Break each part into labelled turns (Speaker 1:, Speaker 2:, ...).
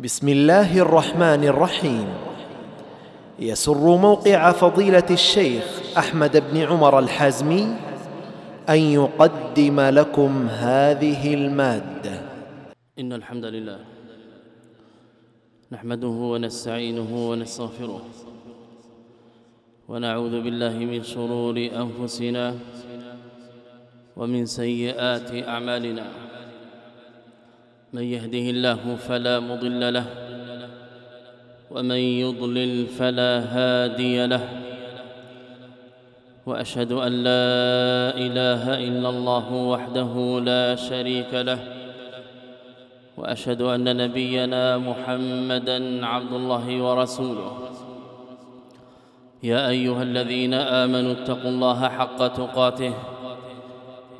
Speaker 1: بسم الله الرحمن الرحيم. يسر موقع فضيلة الشيخ أحمد بن عمر الحازمي أن يقدم لكم هذه المادة.
Speaker 2: إن الحمد لله نحمده ونستعينه ونستغفره ونعوذ بالله من شرور أنفسنا ومن سيئات أعمالنا. من يهده الله فلا مضل له ومن يضلل فلا هادي له وأشهد أن لا إله إلا الله وحده لا شريك له وأشهد أن نبينا محمدا عبد الله ورسوله. يا أيها الذين آمنوا اتقوا الله حق تقاته.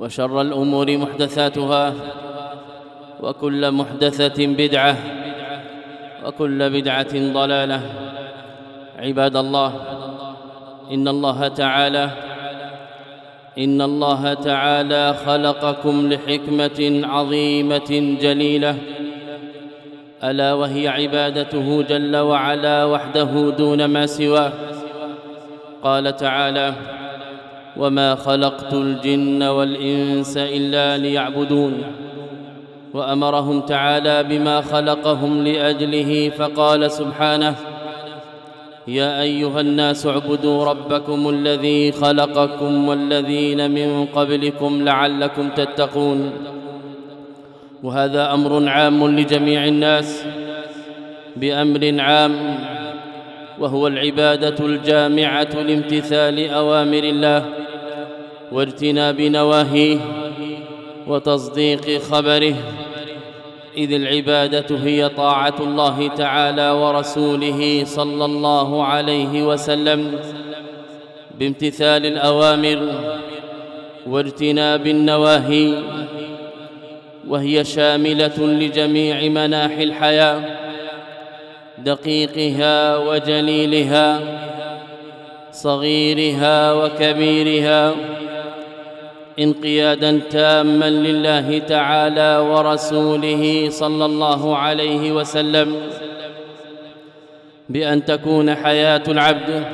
Speaker 2: وشر الأمور محدثاتها وكل محدثة بدعة وكل بدعة ضلالة. عباد الله إن الله تعالى إن الله تعالى خلقكم لحكمة عظيمة جليلة ألا وهي عبادته جل وعلا وحده دون ما سواه. قال تعالى وما خلقت الجن والانس الا ليعبدون وامرهم تعالى بما خلقهم لاجله فقال سبحانه يا ايها الناس اعبدوا ربكم الذي خلقكم والذين من قبلكم لعلكم تتقون وهذا أمر عام لجميع الناس بامر عام وهو العبادة الجامعة لامتثال أوامر الله واجتناب نواهيه وتصديق خبره إذ العبادة هي طاعة الله تعالى ورسوله صلى الله عليه وسلم بامتثال الأوامر واجتناب النواهي وهي شاملة لجميع مناحي الحياة. دقيقها وجليلها صغيرها وكبيرها انقيادا تاما لله تعالى ورسوله صلى الله عليه وسلم بأن تكون حياة العبد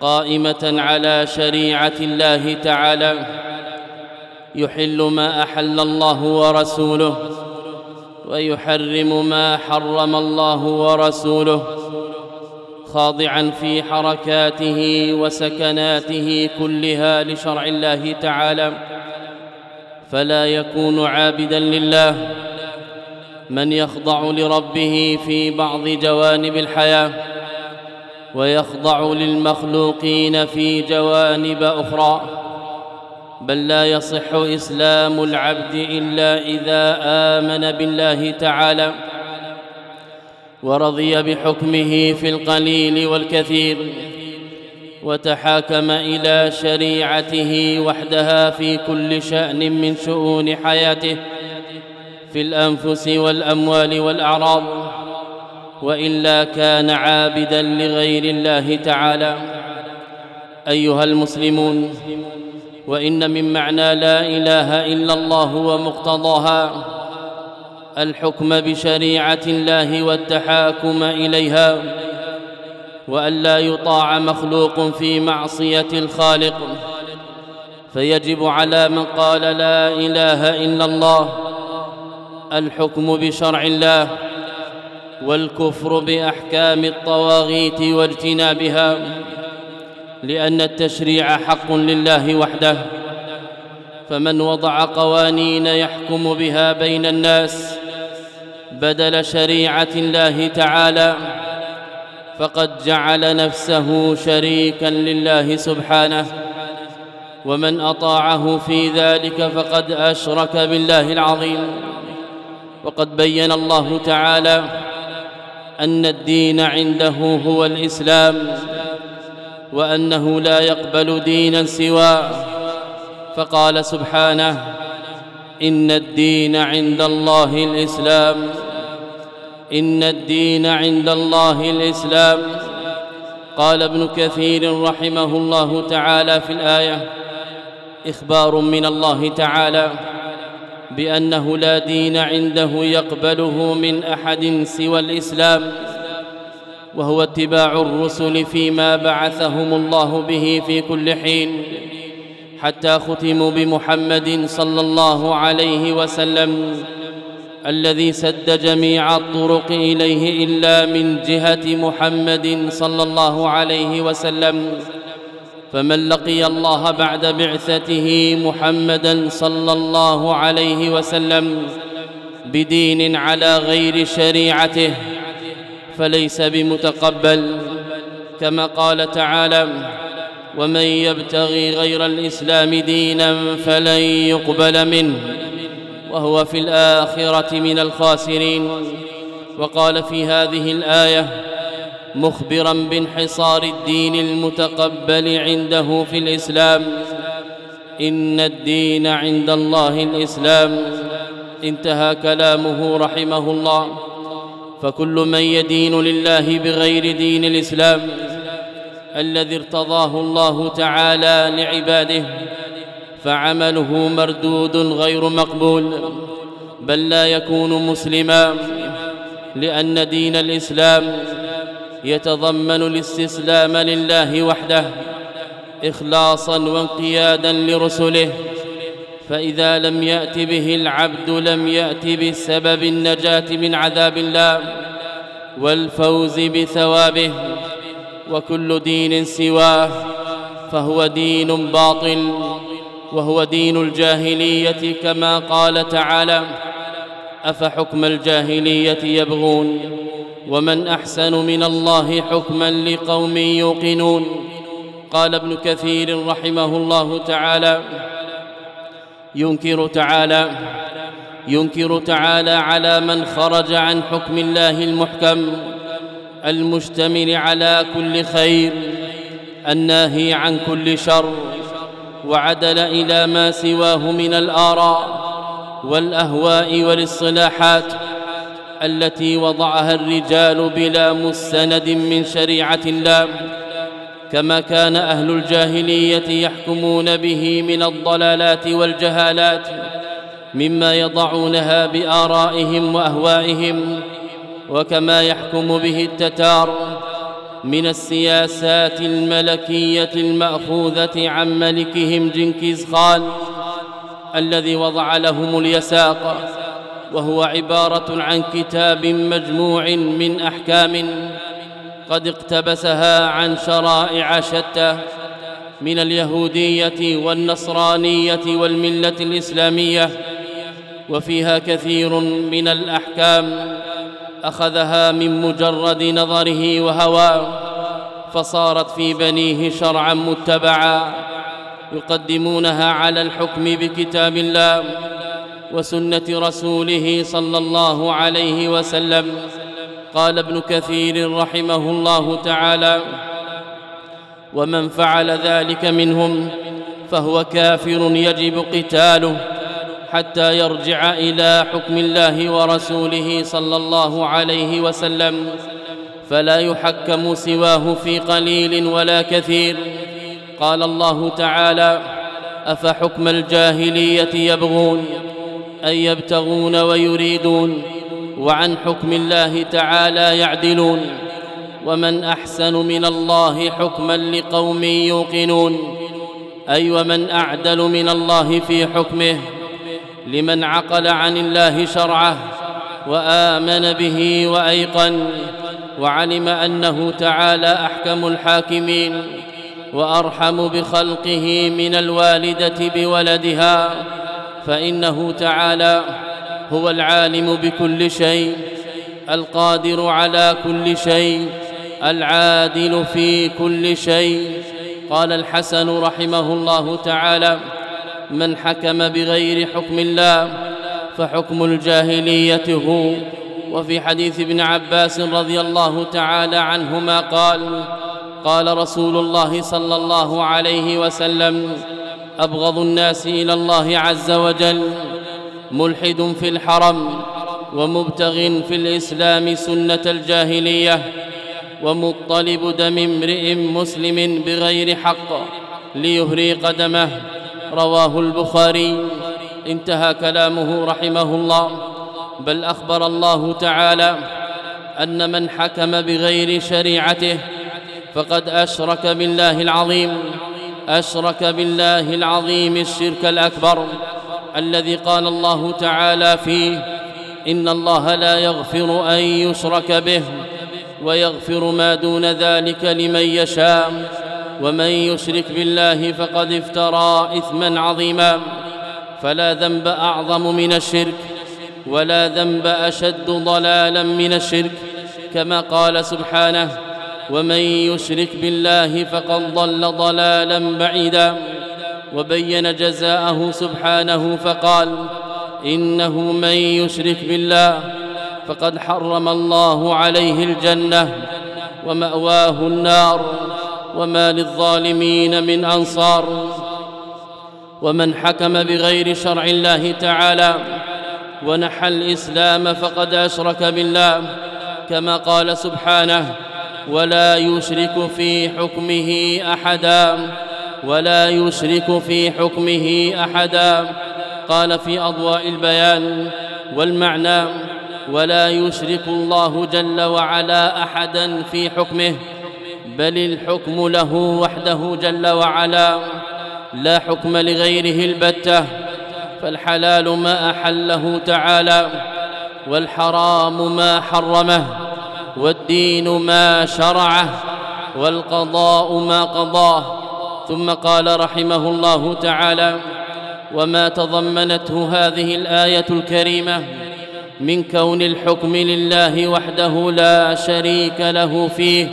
Speaker 2: قائمة على شريعة الله تعالى يحل ما أحل الله ورسوله. ويحرم ما حرم الله ورسوله خاضعا في حركاته وسكناته كلها لشرع الله تعالى فلا يكون عابدا لله. من يخضع لربه في بعض جوانب الحياة ويخضع للمخلوقين في جوانب أخرى بل لا يصح إسلام العبد إلا إذا آمن بالله تعالى ورضي بحكمه في القليل والكثير وتحاكم إلى شريعته وحدها في كل شأن من شؤون حياته في الأنفس والأموال والأعراض وإلا كان عابدا لغير الله تعالى. أيها المسلمون وإن من معنى لا إله إلا الله ومقتضاها الحكم بشريعة الله والتحاكم إليها وأن لا يطاع مخلوق في معصية الخالق فيجب على من قال لا إله إلا الله الحكم بشرع الله والكفر بأحكام الطواغيت واجتنابها. لأن التشريع حق لله وحده فمن وضع قوانين يحكم بها بين الناس بدل شريعة الله تعالى فقد جعل نفسه شريكا لله سبحانه ومن أطاعه في ذلك فقد أشرك بالله العظيم. وقد بين الله تعالى أن الدين عنده هو الإسلام وأنه لا يقبل دينا سواه فقال سبحانه إن الدين عند الله الإسلام. إن الدين عند الله الإسلام. قال ابن كثير رحمه الله تعالى في الآية إخبار من الله تعالى بأنه لا دين عنده يقبله من أحد سوى الإسلام. وهو اتباع الرسل فيما بعثهم الله به في كل حين حتى ختموا بمحمد صلى الله عليه وسلم الذي سد جميع الطرق إليه إلا من جهة محمد صلى الله عليه وسلم. فمن لقي الله بعد بعثته محمدا صلى الله عليه وسلم بدين على غير شريعته فليس بمتقبل كما قال تعالى ومن يبتغي غير الإسلام دينا فلن يقبل منه وهو في الآخرة من الخاسرين وقال في هذه الآية مخبرا بانحصار الدين المتقبل عنده في الإسلام إن الدين عند الله الإسلام انتهى كلامه رحمه الله. فكل من يدين لله بغير دين الإسلام الذي ارتضاه الله تعالى لعباده فعمله مردود غير مقبول بل لا يكون مسلما لأن دين الإسلام يتضمن الاستسلام لله وحده اخلاصا وانقيادا لرسله. فإذا لم يأت به العبد لم يأت بسبب النجاة من عذاب الله والفوز بثوابه وكل دين سواه فهو دين باطل وهو دين الجاهلية كما قال تعالى أفحكم الجاهلية يبغون ومن أحسن من الله حكما لقوم يوقنون قال ابن كثير رحمه الله تعالى ينكر تعالى ينكر تعالى على من خرج عن حكم الله المحكم المشتمل على كل خير الناهي عن كل شر وعدل إلى ما سواه من الآراء والأهواء والاصطلاحات التي وضعها الرجال بلا مستند من شريعة الله. كما كان أهل الجاهلية يحكمون به من الضلالات والجهالات مما يضعونها بآرائهم وأهوائهم وكما يحكم به التتار من السياسات الملكية المأخوذة عن ملكهم جنكيز خان الذي وضع لهم اليساق وهو عبارة عن كتاب مجموع من أحكام قد اقتبسها عن شرائع شتى من اليهودية والنصرانية والملة الإسلامية وفيها كثير من الأحكام أخذها من مجرد نظره وهواه فصارت في بنيه شرعا متبعا يقدمونها على الحكم بكتاب الله وسنة رسوله صلى الله عليه وسلم. قال ابن كثير رحمه الله تعالى ومن فعل ذلك منهم فهو كافر يجب قتاله حتى يرجع إلى حكم الله ورسوله صلى الله عليه وسلم فلا يحكم سواه في قليل ولا كثير. قال الله تعالى أفحكم الجاهلية يبغون أن يبتغون ويريدون وعن حكم الله تعالى يعدلون ومن أحسن من الله حكما لقوم يوقنون أي ومن أعدل من الله في حكمه لمن عقل عن الله شرعه وآمن به وأيقن وعلم أنه تعالى أحكم الحاكمين وأرحم بخلقه من الوالدة بولدها فإنه تعالى هو العالم بكل شيء القادر على كل شيء العادل في كل شيء. قال الحسن رحمه الله تعالى من حكم بغير حكم الله فحكم الجاهلية هو وفي حديث ابن عباس رضي الله تعالى عنهما قال قال رسول الله صلى الله عليه وسلم أبغض الناس إلى الله عز وجل ملحد في الحرم ومبتغ في الإسلام سنة الجاهلية ومطلب دم امرئ مسلم بغير حق ليهري قدمه. رواه البخاري. انتهى كلامه رحمه الله. بل أخبر الله تعالى أن من حكم بغير شريعته فقد أشرك بالله العظيم. أشرك بالله العظيم الشرك الأكبر. الذي قال الله تعالى فيه إن الله لا يغفر أن يشرك به ويغفر ما دون ذلك لمن يشاء ومن يشرك بالله فقد افترى إثما عظيما. فلا ذنب أعظم من الشرك ولا ذنب أشد ضلالا من الشرك كما قال سبحانه ومن يشرك بالله فقد ضل ضلالا بعيدا. وبين جزاءه سبحانه فقال إنه من يشرك بالله فقد حرم الله عليه الجنة ومأواه النار وما للظالمين من أنصار ومن حكم بغير شرع الله تعالى ونحى الإسلام فقد أشرك بالله كما قال سبحانه ولا يشرك في حكمه أحدا ولا يشرك في حكمه أحدا. قال في أضواء البيان والمعنى ولا يشرك الله جل وعلا أحدا في حكمه بل الحكم له وحده جل وعلا. لا حكم لغيره البتة فالحلال ما أحله تعالى والحرام ما حرمه والدين ما شرعه والقضاء ما قضاه. ثم قال رحمه الله تعالى وما تضمنته هذه الآية الكريمة من كون الحكم لله وحده لا شريك له فيه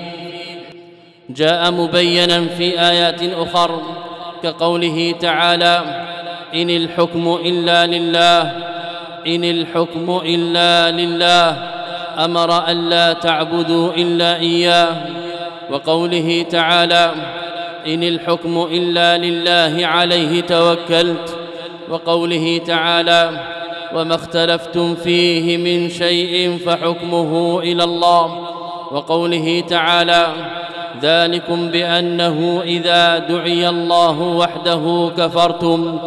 Speaker 2: جاء مبينا في آيات أخر كقوله تعالى إن الحكم إلا لله إن الحكم إلا لله أمر الا تعبدوا إلا إياه وقوله تعالى إن الحكم إلا لله عليه توكلت وقوله تعالى وما اختلفتم فيه من شيء فحكمه إلى الله وقوله تعالى ذلكم بأنه إذا دعي الله وحده كفرتم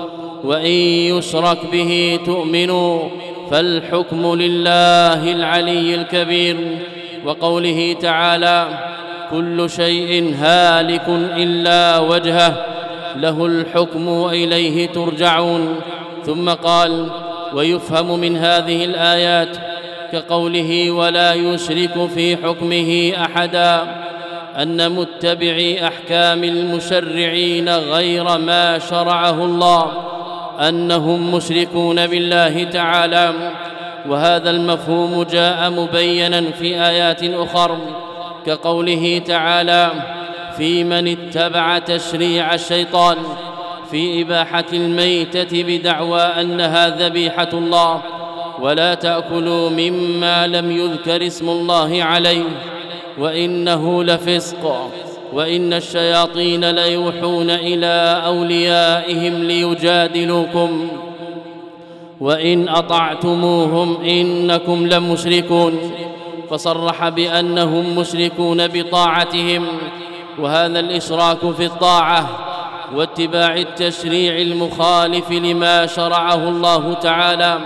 Speaker 2: وإن يشرك به تؤمنوا فالحكم لله العلي الكبير وقوله تعالى كل شيء هالك إلا وجهه له الحكم وإليه ترجعون. ثم قال ويفهم من هذه الآيات كقوله ولا يشرك في حكمه أحدا أن متبعي أحكام المشرعين غير ما شرعه الله أنهم مشركون بالله تعالى. وهذا المفهوم جاء مبينا في آيات أخر. كقوله تعالى في من اتبع تشريع الشيطان في إباحة الميتة بدعوى أنها ذبيحة الله ولا تأكلوا مما لم يذكر اسم الله عليه وإنه لفسق وإن الشياطين ليوحون إلى أوليائهم ليجادلوكم وإن أطعتموهم إنكم لمشركون فصرح بأنهم مشركون بطاعتهم وهذا الإشراك في الطاعة واتباع التشريع المخالف لما شرعه الله تعالى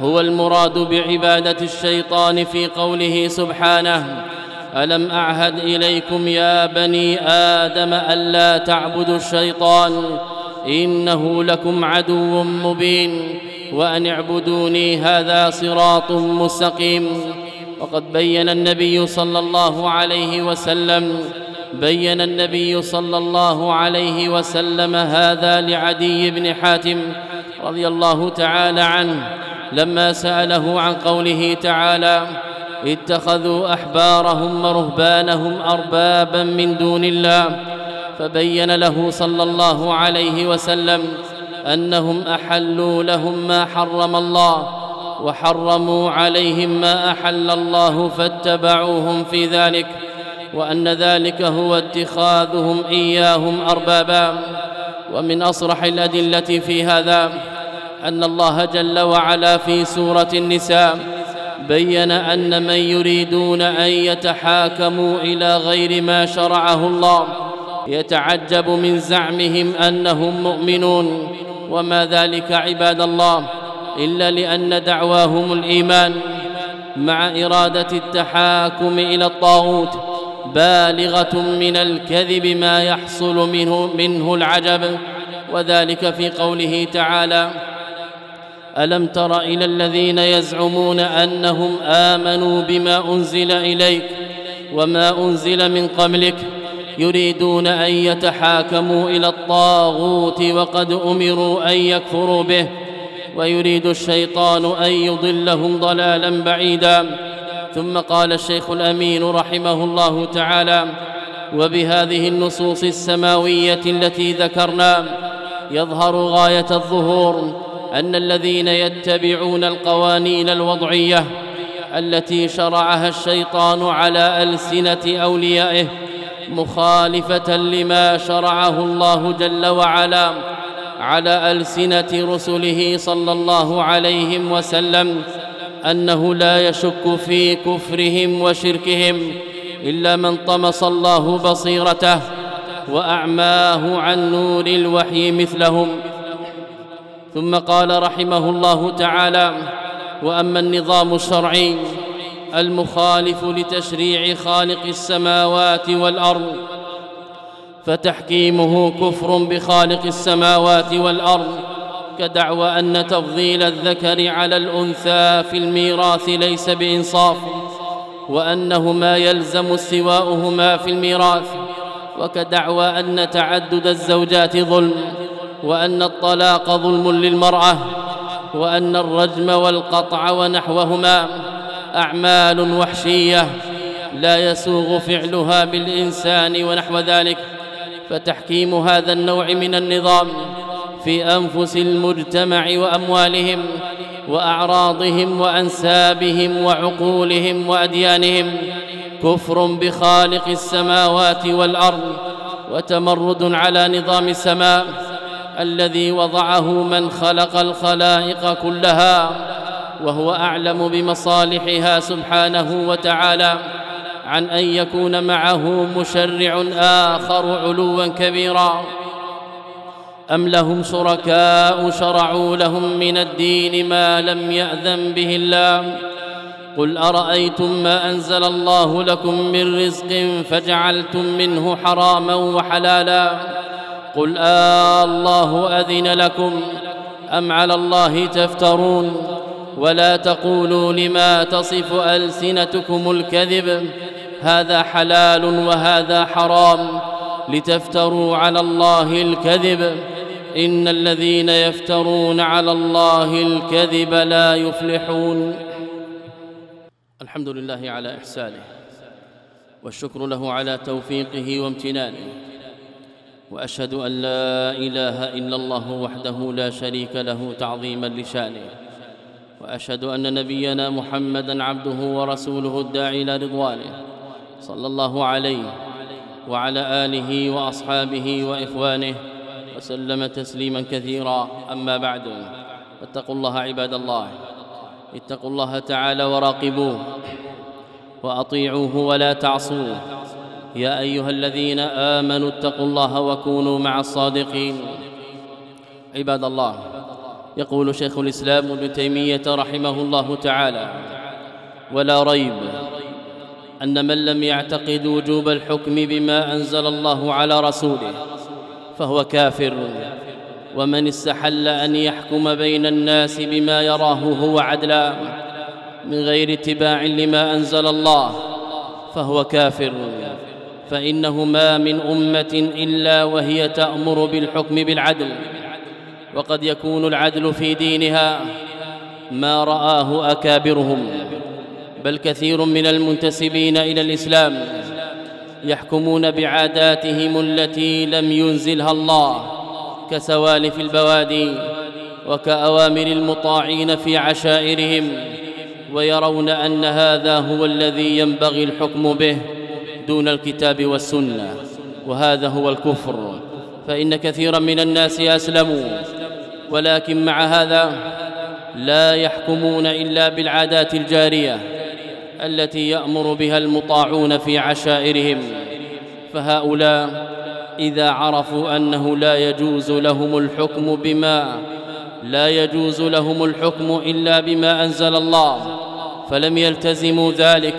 Speaker 2: هو المراد بعبادة الشيطان في قوله سبحانه ألم أعهد إليكم يا بني آدم الا تعبدوا الشيطان إنه لكم عدو مبين وأن اعبدوني هذا صراط مستقيم وقد بين النبي صلى الله عليه وسلم بين النبي صلى الله عليه وسلم هذا لعدي بن حاتم رضي الله تعالى عنه لما سأله عن قوله تعالى اتخذوا أحبارهم ورهبانهم اربابا من دون الله فبين له صلى الله عليه وسلم أنهم أحلوا لهم ما حرم الله وحرموا عليهم ما أحل الله فاتبعوهم في ذلك وأن ذلك هو اتخاذهم إياهم أربابا. ومن أصرح الأدلة في هذا أن الله جل وعلا في سورة النساء بين أن من يريدون أن يتحاكموا إلى غير ما شرعه الله يتعجب من زعمهم أنهم مؤمنون. وما ذلك عباد الله؟ إلا لأن دعواهم الإيمان مع إرادة التحاكم إلى الطاغوت بالغة من الكذب ما يحصل منه منه العجب وذلك في قوله تعالى ألم تر إلى الذين يزعمون أنهم آمنوا بما أنزل إليك وما أنزل من قبلك يريدون أن يتحاكموا إلى الطاغوت وقد أمروا أن يكفروا به ويريد الشيطان أن يضلهم ضلالا بعيدا. ثم قال الشيخ الأمين رحمه الله تعالى وبهذه النصوص السماوية التي ذكرنا يظهر غاية الظهور أن الذين يتبعون القوانين الوضعية التي شرعها الشيطان على ألسنة أوليائه مخالفة لما شرعه الله جل وعلا على ألسنة رسله صلى الله عليه وسلم أنه لا يشك في كفرهم وشركهم إلا من طمس الله بصيرته وأعماه عن نور الوحي مثلهم. ثم قال رحمه الله تعالى وأما النظام الشرعي المخالف لتشريع خالق السماوات والأرض فتحكيمه كفر بخالق السماوات والأرض كدعوى أن تفضيل الذكر على الأنثى في الميراث ليس بإنصاف وانهما يلزم استواؤهما في الميراث وكدعوى أن تعدد الزوجات ظلم وأن الطلاق ظلم للمرأة وأن الرجم والقطع ونحوهما أعمال وحشية لا يسوغ فعلها بالإنسان ونحو ذلك. فتحكيم هذا النوع من النظام في أنفس المجتمع وأموالهم وأعراضهم وأنسابهم وعقولهم وأديانهم. كفر بخالق السماوات والأرض وتمرد على نظام السماء الذي وضعه من خلق الخلائق كلها وهو أعلم بمصالحها سبحانه وتعالى. عن أن يكون معه مشرع آخر علوا كبيرا. أم لهم شركاء شرعوا لهم من الدين ما لم يأذن به الله؟ قل أرأيتم ما أنزل الله لكم من رزق فجعلتم منه حراما وحلالا؟ قل آه الله أذن لكم. أم على الله تفترون؟ ولا تقولوا لما تصف ألسنتكم الكذب؟ هذا حلال وهذا حرام لتفتروا على الله الكذب. إن الذين يفترون على الله الكذب لا يفلحون. الحمد لله على إحسانه والشكر له على توفيقه وامتنانه. وأشهد أن لا إله إلا الله وحده لا شريك له تعظيما لشأنه. وأشهد أن نبينا محمدا عبده ورسوله الداعي إلى رضوانه. صلى الله عليه وعلى آله وأصحابه وإخوانه وسلم تسليما كثيرا. أما بعد فاتقوا الله عباد الله اتقوا الله تعالى وراقبوه وأطيعوه ولا تعصوه. يا أيها الذين آمنوا اتقوا الله وكونوا مع الصادقين. عباد الله يقول شيخ الإسلام ابن تيمية رحمه الله تعالى ولا ريب أن من لم يعتقد وجوب الحكم بما أنزل الله على رسوله فهو كافر. ومن استحل أن يحكم بين الناس بما يراه هو عدلا من غير اتباع لما أنزل الله فهو كافر. فإنه ما من أمة إلا وهي تأمر بالحكم بالعدل وقد يكون العدل في دينها ما رآه أكابرهم. بل كثير من المنتسبين إلى الإسلام يحكمون بعاداتهم التي لم ينزلها الله كسوالف البوادي وكأوامر المطاعين في عشائرهم ويرون أن هذا هو الذي ينبغي الحكم به دون الكتاب والسنة وهذا هو الكفر فإن كثيرا من الناس أسلموا ولكن مع هذا لا يحكمون إلا بالعادات الجارية التي يأمر بها المطاعون في عشائرهم فهؤلاء إذا عرفوا أنه لا يجوز لهم الحكم بما لا يجوز لهم الحكم إلا بما أنزل الله فلم يلتزموا ذلك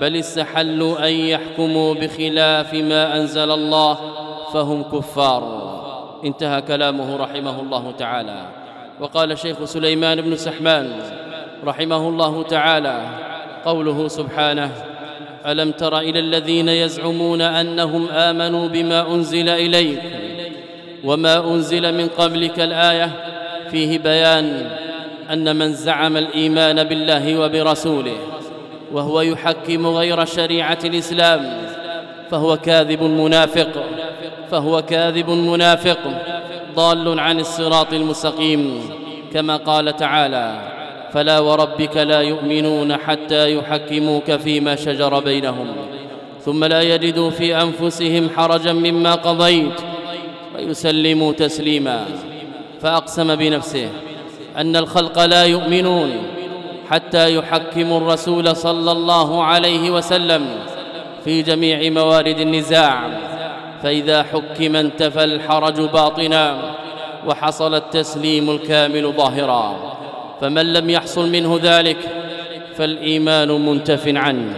Speaker 2: بل استحلوا أن يحكموا بخلاف ما أنزل الله فهم كفار. انتهى كلامه رحمه الله تعالى. وقال شيخ سليمان بن سحمان رحمه الله تعالى قوله سبحانه ألم تر إلى الذين يزعمون أنهم آمنوا بما أنزل إليك وما أنزل من قبلك الآية؟ فيه بيان أن من زعم الإيمان بالله وبرسوله وهو يحكم غير شريعة الإسلام فهو كاذب منافق فهو كاذب منافق ضال عن الصراط المستقيم كما قال تعالى فلا وربك لا يؤمنون حتى يحكموك فيما شجر بينهم ثم لا يجدوا في أنفسهم حرجا مما قضيت ويسلموا تسليما فأقسم بنفسه أن الخلق لا يؤمنون حتى يحكموا الرسول صلى الله عليه وسلم في جميع موارد النزاع فإذا حكم انتفى الحرج باطنا وحصل التسليم الكامل ظاهرا فمن لم يحصل منه ذلك فالإيمان منتف عنه.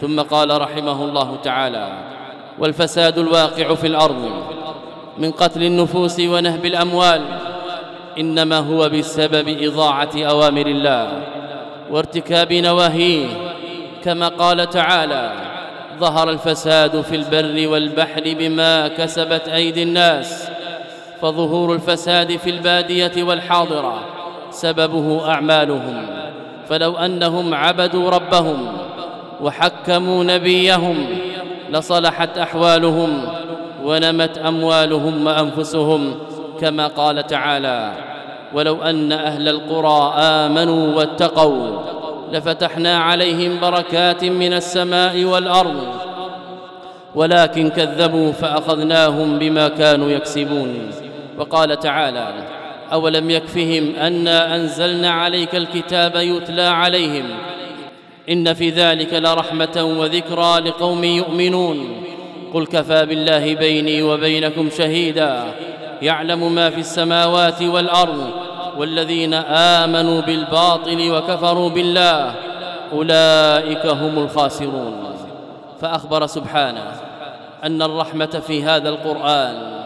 Speaker 2: ثم قال رحمه الله تعالى والفساد الواقع في الأرض من قتل النفوس ونهب الأموال إنما هو بسبب إضاعة أوامر الله وارتكاب نواهيه. كما قال تعالى ظهر الفساد في البر والبحر بما كسبت أيدي الناس فظهور الفساد في البادية والحاضرة سببه أعمالهم فلو أنهم عبدوا ربهم وحكموا نبيهم لصلحت أحوالهم ونمت أموالهم وأنفسهم كما قال تعالى ولو أن أهل القرى آمنوا واتقوا لفتحنا عليهم بركات من السماء والأرض ولكن كذبوا فأخذناهم بما كانوا يكسبون وقال تعالى أولم يكفهم أنا أنزلنا عليك الكتاب يتلى عليهم إن في ذلك لرحمة وذكرى لقوم يؤمنون قل كفى بالله بيني وبينكم شهيدا يعلم ما في السماوات والأرض والذين آمنوا بالباطل وكفروا بالله أولئك هم الخاسرون فأخبر سبحانه أن الرحمة في هذا القرآن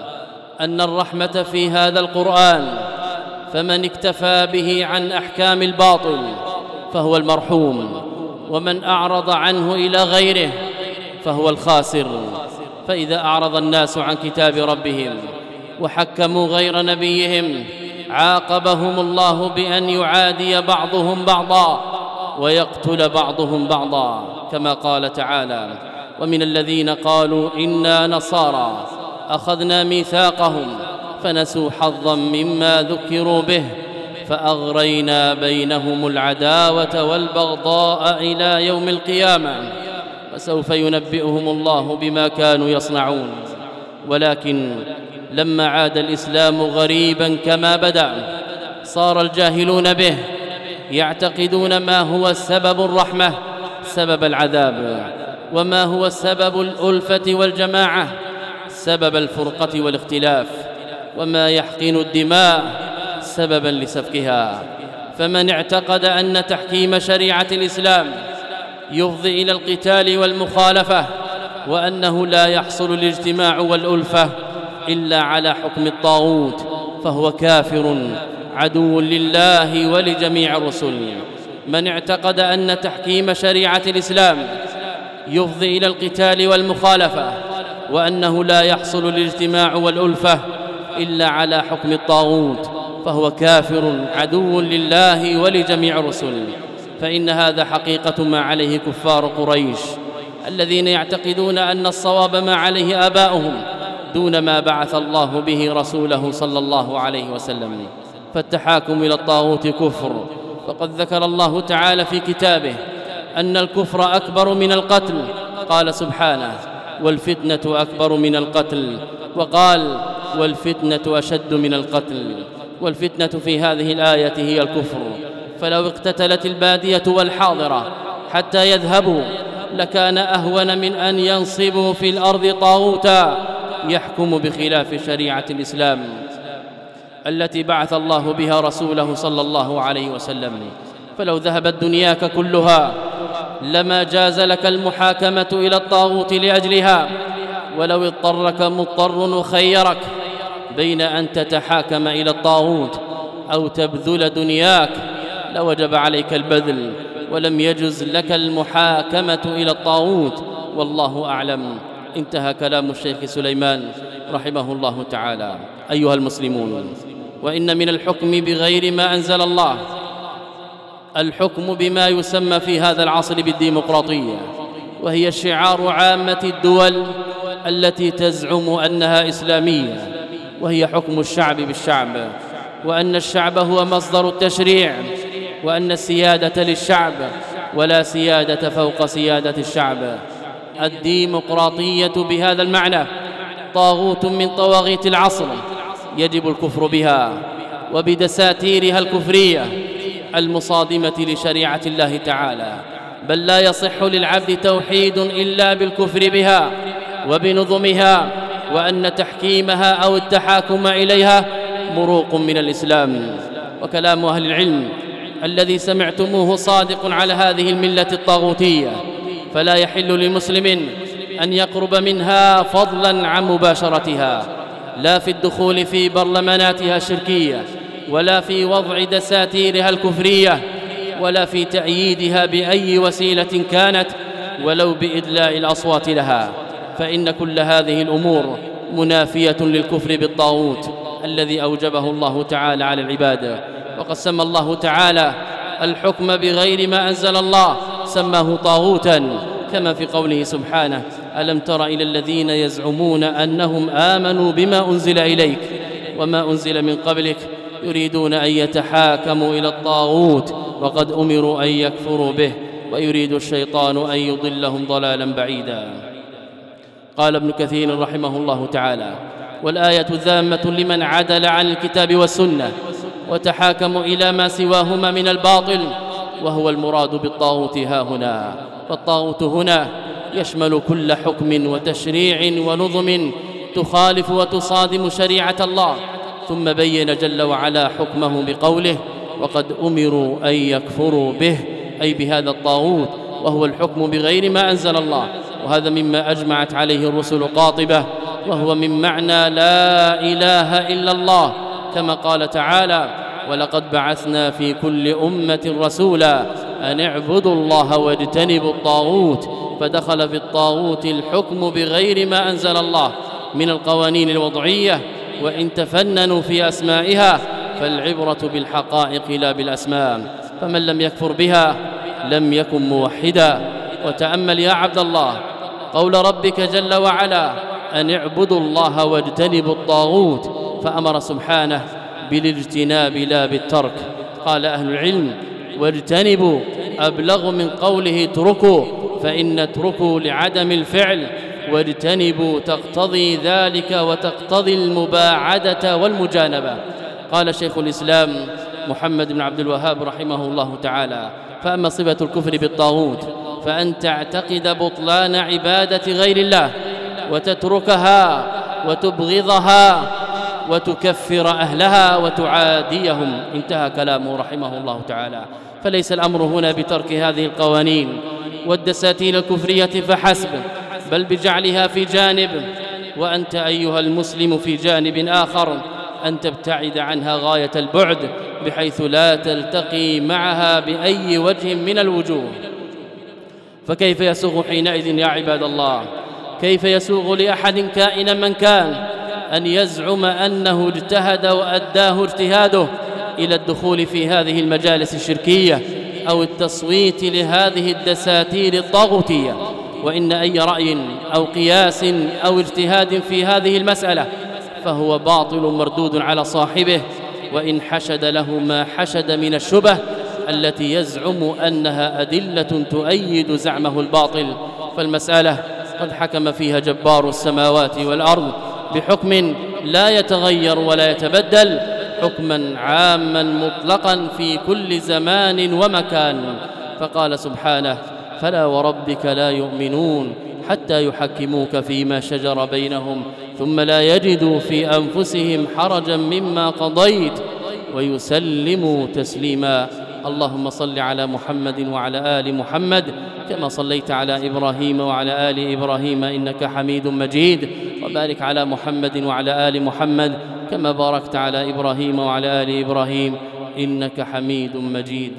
Speaker 2: أن الرحمة في هذا القرآن فمن اكتفى به عن أحكام الباطل فهو المرحوم ومن أعرض عنه إلى غيره فهو الخاسر. فإذا أعرض الناس عن كتاب ربهم وحكموا غير نبيهم عاقبهم الله بأن يعادي بعضهم بعضا ويقتل بعضهم بعضا كما قال تعالى ومن الذين قالوا إنا نصارى أخذنا ميثاقهم فنسوا حظا مما ذكروا به فأغرينا بينهم العداوة والبغضاء إلى يوم القيامة وسوف ينبئهم الله بما كانوا يصنعون. ولكن لما عاد الإسلام غريبا كما بدأ صار الجاهلون به يعتقدون ما هو السبب الرحمة سبب العذاب وما هو السبب الألفة والجماعة سبب الفرقة والاختلاف. وما يحقن الدماء سببا لسفكها. فمن اعتقد أن تحكيم شريعة الإسلام يفضي إلى القتال والمخالفة وأنه لا يحصل الاجتماع والألفة إلا على حكم الطاغوت فهو كافر عدو لله ولجميع الرسل. من اعتقد أن تحكيم شريعة الإسلام يفضي إلى القتال والمخالفة وأنه لا يحصل الاجتماع والألفة إلا على حكم الطاغوت فهو كافر عدو لله ولجميع الرسل. فإن هذا حقيقة ما عليه كفار قريش الذين يعتقدون أن الصواب ما عليه آباؤهم دون ما بعث الله به رسوله صلى الله عليه وسلم. فالتحاكم إلى الطاغوت كفر. فقد ذكر الله تعالى في كتابه أن الكفر أكبر من القتل. قال سبحانه والفتنة أكبر من القتل. وقال والفتنة أشد من القتل والفتنة في هذه الآية هي الكفر. فلو اقتتلت البادية والحاضرة حتى يذهبوا لكان أهون من أن ينصبوا في الأرض طاغوتا يحكم بخلاف شريعة الإسلام التي بعث الله بها رسوله صلى الله عليه وسلم. فلو ذهبت دنياك كلها لما جاز لك المحاكمة إلى الطاغوت لأجلها ولو اضطرك مضطر وخيرك بين أن تتحاكم إلى الطاغوت أو تبذل دنياك لوجب عليك البذل ولم يجز لك المحاكمة إلى الطاغوت. والله أعلم. انتهى كلام الشيخ سليمان رحمه الله تعالى. أيها المسلمون وإن من الحكم بغير ما أنزل الله الحكم بما يسمى في هذا العصر بالديمقراطية وهي شعار عامة الدول التي تزعم أنها إسلامية. وهي حكم الشعب بالشعب وأن الشعب هو مصدر التشريع وأن السيادة للشعب ولا سيادة فوق سيادة الشعب. الديمقراطية بهذا المعنى طاغوت من طواغيت العصر يجب الكفر بها وبدساتيرها الكفرية المصادمة لشريعة الله تعالى. بل لا يصح للعبد توحيد إلا بالكفر بها وبنظمها وأن تحكيمها أو التحاكم إليها مروق من الإسلام وكلام أهل العلم الذي سمعتموه صادق على هذه الملة الطاغوتية. فلا يحل لمسلم أن يقرب منها فضلا عن مباشرتها لا في الدخول في برلماناتها الشركية ولا في وضع دساتيرها الكفرية ولا في تأييدها بأي وسيلة كانت ولو بإدلاء الأصوات لها. فإن كل هذه الأمور منافية للكفر بالطاغوت الذي أوجبه الله تعالى على العباد. وقد سمى الله تعالى الحكم بغير ما أنزل الله سماه طاغوتا. كما في قوله سبحانه ألم تر إلى الذين يزعمون أنهم آمنوا بما أنزل إليك وما أنزل من قبلك يريدون أن يتحاكموا إلى الطاغوت وقد أمروا أن يكفروا به ويريد الشيطان أن يضلهم ضلالا بعيدا. قال ابن كثير رحمه الله تعالى والآية ذامة لمن عدل عن الكتاب والسنة وتحاكموا إلى ما سواهما من الباطل وهو المراد بالطاغوت ها هنا. فالطاغوت هنا يشمل كل حكم وتشريع ونظم تخالف وتصادم شريعة الله. ثم بين جل وعلا حكمه بقوله وقد أمروا أن يكفروا به أي بهذا الطاغوت وهو الحكم بغير ما أنزل الله. وهذا مما أجمعت عليه الرسل قاطبة وهو من معنى لا إله إلا الله كما قال تعالى ولقد بعثنا في كل أمة رسولا أن اعبدوا الله واجتنبوا الطاغوت فدخل في الطاغوت الحكم بغير ما أنزل الله من القوانين الوضعية وإن تفننوا في أسمائها فالعبرة بالحقائق لا بالأسماء فمن لم يكفر بها لم يكن موحدا. وتأمل يا عبد الله قول ربك جل وعلا أن اعبدوا الله واجتنبوا الطاغوت فأمر سبحانه بالاجتناب لا بالترك. قال أهل العلم واجتنبوا أبلغ من قوله اتركوا فإن اتركوا لعدم الفعل واجتنبوا تقتضي ذلك وتقتضي المباعدة والمجانبة. قال شيخ الإسلام محمد بن عبد الوهاب رحمه الله تعالى فأما صفة الكفر بالطاغوت فأن تعتقد بطلان عبادة غير الله وتتركها وتبغضها وتكفر أهلها وتعاديهم. انتهى كلامه رحمه الله تعالى. فليس الأمر هنا بترك هذه القوانين والدساتين الكفرية فحسب بل بجعلها في جانب. وأنت أيها المسلم في جانب آخر أن تبتعد عنها غاية البعد بحيث لا تلتقي معها بأي وجه من الوجوه. فكيف يسوغ حينئذ يا عباد الله؟ كيف يسوغ لأحد كائنا من كان أن يزعم أنه اجتهد وأداه اجتهاده إلى الدخول في هذه المجالس الشركية أو التصويت لهذه الدساتير الطاغوتية؟ وإن أي رأي أو قياس أو اجتهاد في هذه المسألة فهو باطل مردود على صاحبه وإن حشد له ما حشد من الشبه التي يزعم أنها أدلة تؤيد زعمه الباطل. فالمسألة قد حكم فيها جبار السماوات والأرض بحكم لا يتغير ولا يتبدل حكما عاما مطلقا في كل زمان ومكان. فقال سبحانه فلا وربك لا يؤمنون حتى يحكموك فيما شجر بينهم ثم لا يجدوا في أنفسهم حرجا مما قضيت ويسلموا تسليما. اللهم صل على محمد وعلى آل محمد كما صليت على إبراهيم وعلى آل إبراهيم إنك حميد مجيد وبارك على محمد وعلى آل محمد كما باركت على إبراهيم وعلى آل إبراهيم إنك حميد مجيد